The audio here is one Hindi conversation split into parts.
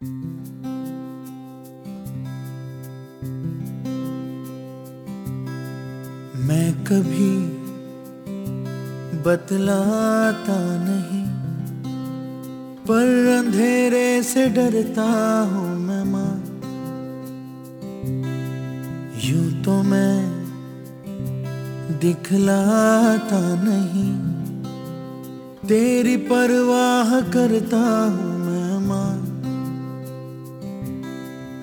मैं कभी बतलाता नहीं, पर अंधेरे से डरता हूँ मैं माँ। यूँ तो मैं दिखलाता नहीं, तेरी परवाह करता हूँ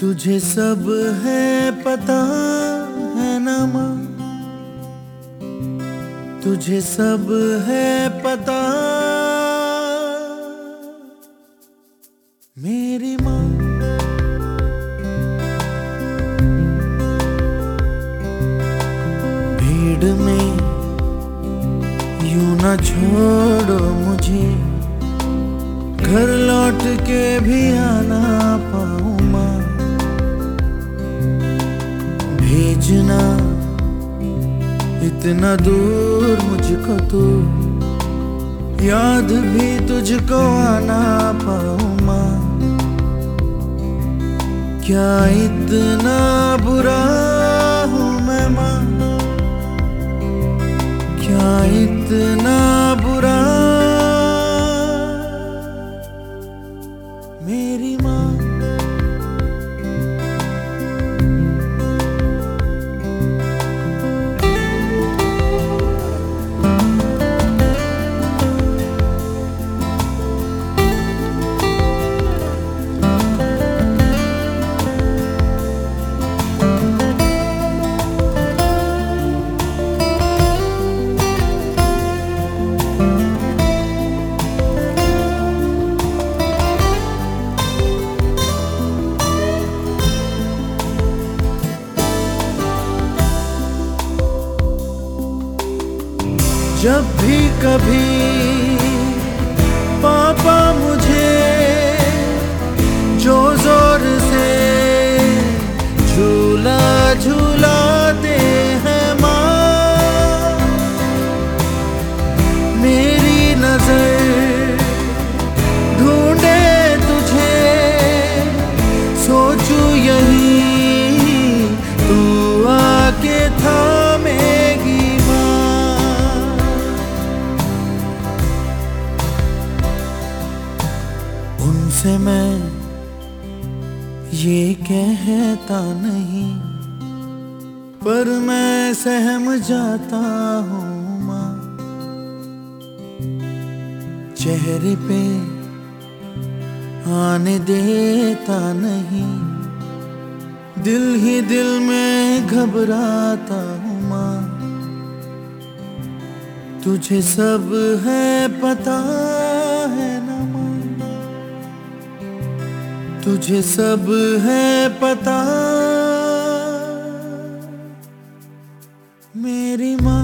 तुझे सब है, पता है ना माँ। तुझे सब है, पता। मेरी माँ। भीड़ में यूँ न छोड़ो मुझे। घर लौट के भी आना पाऊँ। इतना दूर मुझको तू। याद भी तुझको आना पाऊँ माँ। क्या इतना बुरा हूँ मैं माँ? क्या इतना जब भी कभी पापा मुझे उनसे मैं ये कहता नहीं, पर मैं सहम जाता हूँ, माँ। चेहरे पे आने देता नहीं, दिल ही दिल में घबराता हूँ, माँ। तुझे सब है पता है ना तुझे सब है पता। मेरी माँ।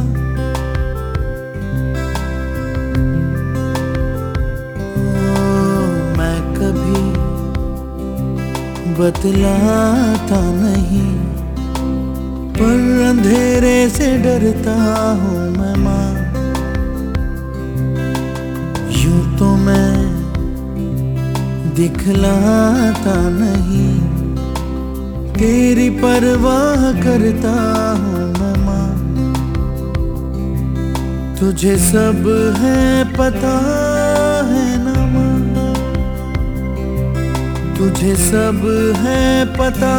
मैं कभी बतलाता नहीं, पर अंधेरे से डरता हूँ। दिखलाता नहीं। तेरी परवाह करता हूँ मैं माँ। तुझे सब है पता है ना माँ। तुझे सब है पता